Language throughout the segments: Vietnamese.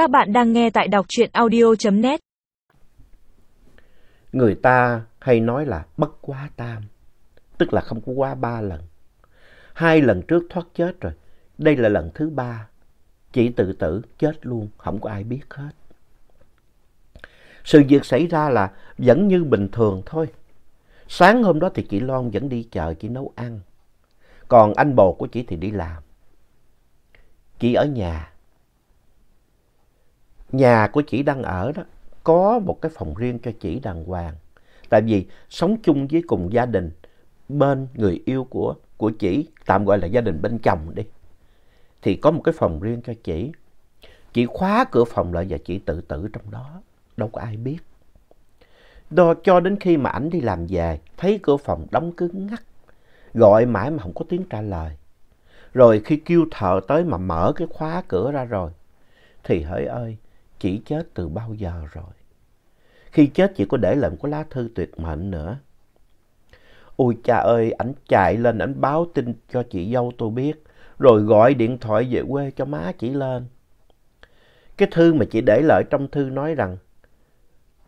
Các bạn đang nghe tại đọc truyện audio.net Người ta hay nói là bất quá tam, tức là không có quá ba lần. Hai lần trước thoát chết rồi, đây là lần thứ ba. Chỉ tự tử chết luôn, không có ai biết hết. Sự việc xảy ra là vẫn như bình thường thôi. Sáng hôm đó thì chị Loan vẫn đi chợ chị nấu ăn. Còn anh bồ của chị thì đi làm. Chị ở nhà. Nhà của chị đang ở đó có một cái phòng riêng cho chị đàng hoàng. Tại vì sống chung với cùng gia đình bên người yêu của, của chị, tạm gọi là gia đình bên chồng đi. Thì có một cái phòng riêng cho chị. Chị khóa cửa phòng lại và chị tự tử trong đó. Đâu có ai biết. Đó, cho đến khi mà ảnh đi làm về, thấy cửa phòng đóng cứng ngắt. Gọi mãi mà không có tiếng trả lời. Rồi khi kêu thợ tới mà mở cái khóa cửa ra rồi, thì hỡi ơi, chỉ chết từ bao giờ rồi. Khi chết chỉ có để lại một cái lá thư tuyệt mệnh nữa. Ôi cha ơi, ảnh chạy lên, ảnh báo tin cho chị dâu tôi biết, rồi gọi điện thoại về quê cho má chị lên. Cái thư mà chị để lại trong thư nói rằng,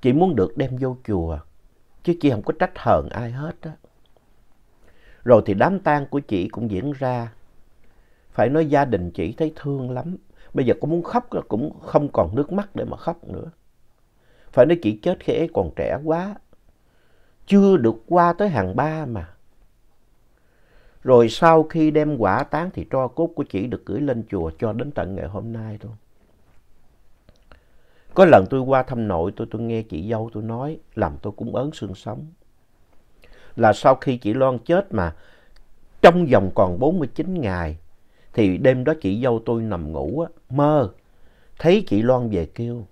chị muốn được đem vô chùa, chứ chị không có trách hờn ai hết á. Rồi thì đám tang của chị cũng diễn ra. Phải nói gia đình chị thấy thương lắm. Bây giờ có muốn khóc cũng không còn nước mắt để mà khóc nữa. Phải nói chị chết khi ấy còn trẻ quá. Chưa được qua tới hàng ba mà. Rồi sau khi đem quả táng thì tro cốt của chị được gửi lên chùa cho đến tận ngày hôm nay thôi. Có lần tôi qua thăm nội tôi, tôi nghe chị dâu tôi nói, làm tôi cũng ớn xương sống. Là sau khi chị Loan chết mà trong vòng còn 49 ngày, thì đêm đó chị dâu tôi nằm ngủ, á, mơ, thấy chị Loan về kêu.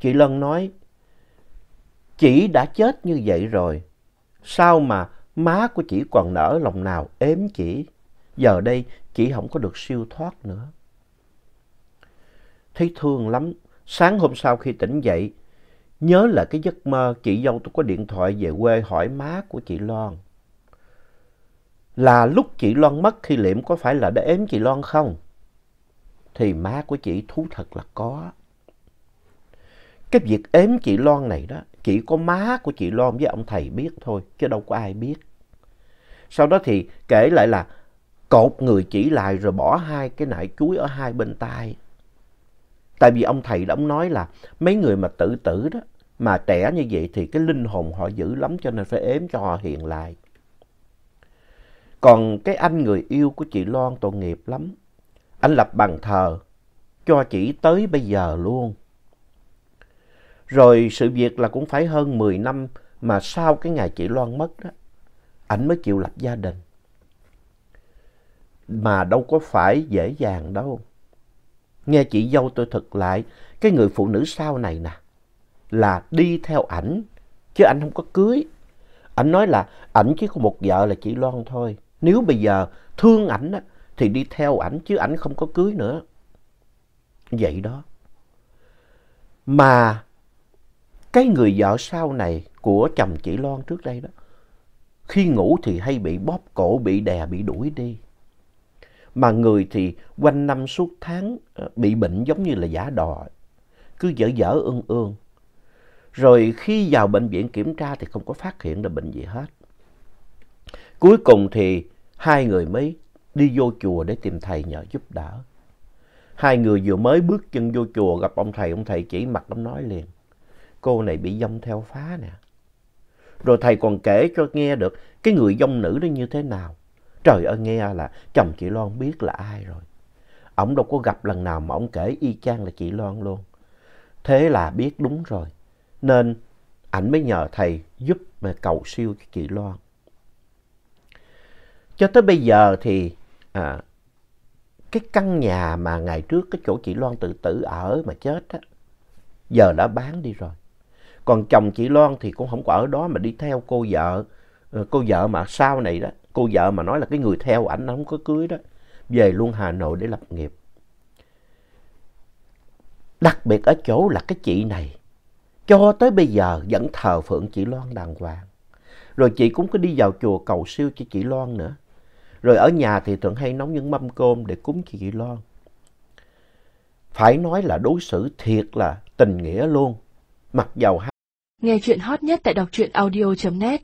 Chị Lân nói, chị đã chết như vậy rồi, sao mà má của chị còn nở lòng nào ếm chị, giờ đây chị không có được siêu thoát nữa. Thấy thương lắm, sáng hôm sau khi tỉnh dậy, nhớ lại cái giấc mơ chị dâu tôi có điện thoại về quê hỏi má của chị Loan. Là lúc chị Loan mất khi liệm có phải là để ếm chị Loan không? Thì má của chị thú thật là có. Cái việc ếm chị Loan này đó, chỉ có má của chị Loan với ông thầy biết thôi, chứ đâu có ai biết. Sau đó thì kể lại là cột người chỉ lại rồi bỏ hai cái nải chuối ở hai bên tai. Tại vì ông thầy đã nói là mấy người mà tự tử đó, mà trẻ như vậy thì cái linh hồn họ dữ lắm cho nên phải ếm cho họ hiện lại. Còn cái anh người yêu của chị Loan tội nghiệp lắm. Anh lập bàn thờ cho chị tới bây giờ luôn. Rồi sự việc là cũng phải hơn 10 năm mà sau cái ngày chị Loan mất đó, anh mới chịu lập gia đình. Mà đâu có phải dễ dàng đâu. Nghe chị dâu tôi thực lại, cái người phụ nữ sau này nè, là đi theo ảnh, chứ anh không có cưới. Ảnh nói là ảnh chỉ có một vợ là chị Loan thôi. Nếu bây giờ thương ảnh á, thì đi theo ảnh chứ ảnh không có cưới nữa. Vậy đó. Mà cái người vợ sau này của chồng chị Loan trước đây đó, khi ngủ thì hay bị bóp cổ, bị đè, bị đuổi đi. Mà người thì quanh năm suốt tháng ờ, bị bệnh giống như là giả đò, cứ dở dở ương ương. Rồi khi vào bệnh viện kiểm tra thì không có phát hiện ra bệnh gì hết. Cuối cùng thì hai người mới đi vô chùa để tìm thầy nhờ giúp đỡ. Hai người vừa mới bước chân vô chùa gặp ông thầy, ông thầy chỉ mặt ông nói liền. Cô này bị dông theo phá nè. Rồi thầy còn kể cho nghe được cái người dông nữ đó như thế nào. Trời ơi nghe là chồng chị Loan biết là ai rồi. Ông đâu có gặp lần nào mà ông kể y chang là chị Loan luôn. Thế là biết đúng rồi. Nên ảnh mới nhờ thầy giúp mà cầu siêu cho chị Loan. Cho tới bây giờ thì à, cái căn nhà mà ngày trước cái chỗ chị Loan tự tử ở mà chết á, giờ đã bán đi rồi. Còn chồng chị Loan thì cũng không có ở đó mà đi theo cô vợ, ờ, cô vợ mà sau này đó, cô vợ mà nói là cái người theo ảnh không có cưới đó, về luôn Hà Nội để lập nghiệp. Đặc biệt ở chỗ là cái chị này, cho tới bây giờ vẫn thờ phượng chị Loan đàng hoàng. Rồi chị cũng có đi vào chùa cầu siêu cho chị Loan nữa. Rồi ở nhà thì thuận hay nấu những mâm cơm để cúng chị Loan. phải nói là đối xử thiệt là tình nghĩa luôn. Mặc dầu hai Nghe chuyện hot nhất tại đọc truyện audio.net